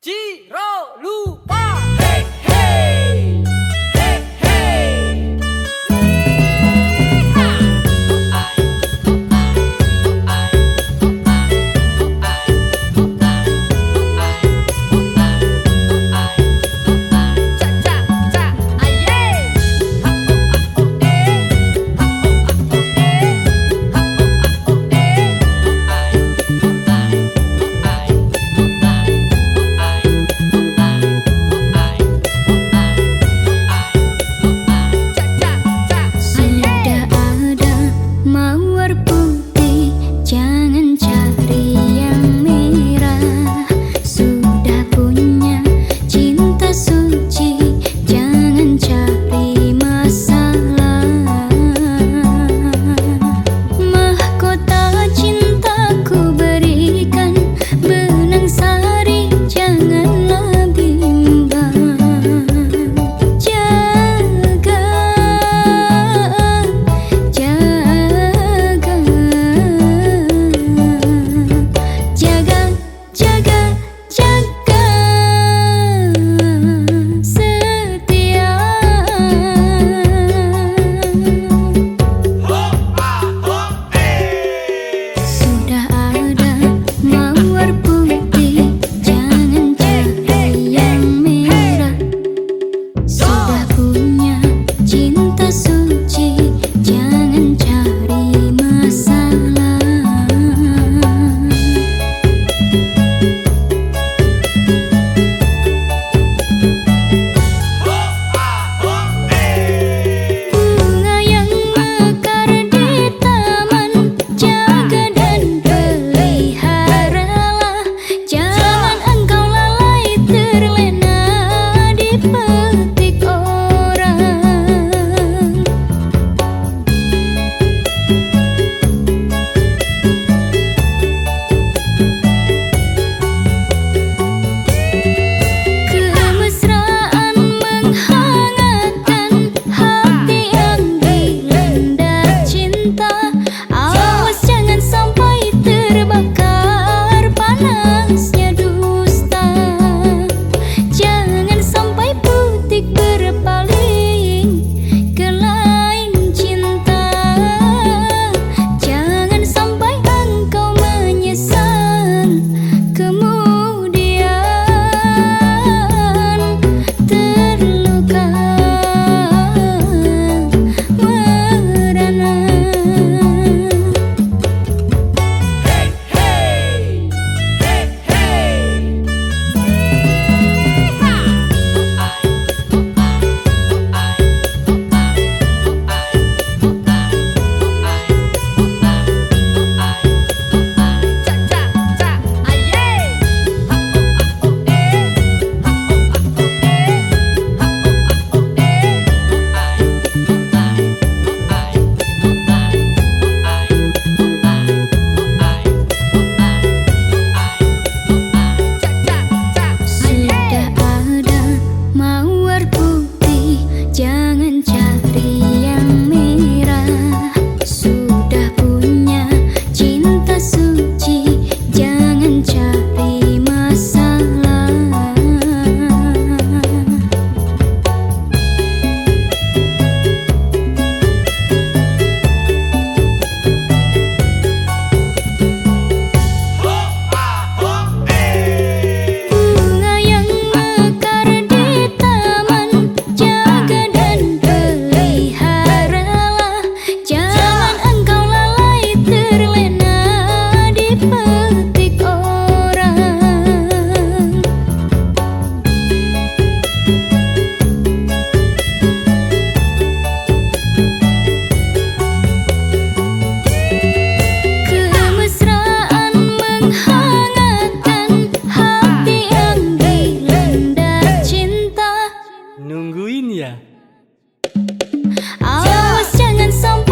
肌肉。find some